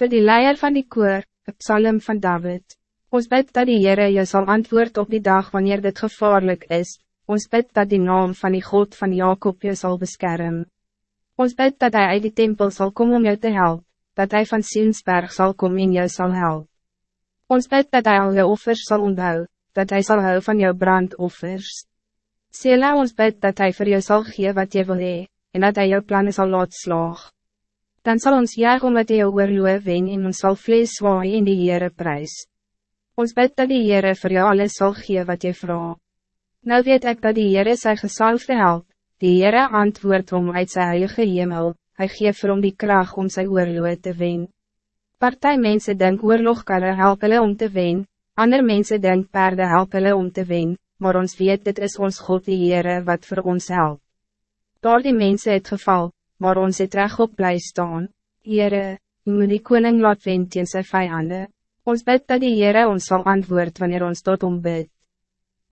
Voor die leier van die koor, het psalm van David. Ons bid dat die Heere je zal antwoord op die dag wanneer dit gevaarlijk is. Ons bid dat die naam van die God van Jacob je zal beschermen. Ons bid dat hij uit die tempel zal komen om jou te helpen. Dat hij van Sinsberg zal komen en jou zal helpen. Ons bid dat hij al je offers zal onthou. Dat hij zal hou van jou brandoffers. Sela ons bid dat hij voor jou zal geven wat je wil hee, en dat hij jou plannen zal laat slaag. Dan zal ons jaag omdat jou oorloe wen en ons zal vlees zwaai in die Heere prijs. Ons bid dat die Heere voor jou alles zal geven wat je vraagt. Nou weet ik dat die Heere sy gesalfde help, die Heere antwoord om uit sy heilige hemel, hy geef vir hom die kracht om sy oorloe te wen. Partij mensen denk oorlogkarre help hulle om te wen, ander mensen denk paarden help hulle om te wen, maar ons weet dit is ons God die Heere wat voor ons helpt. Daar die mense het geval, maar ons het rechtop bly staan. Heere, u moet die koning laat wen teen sy vijanden. Ons bid dat die Heere ons zal antwoord wanneer ons tot om bid.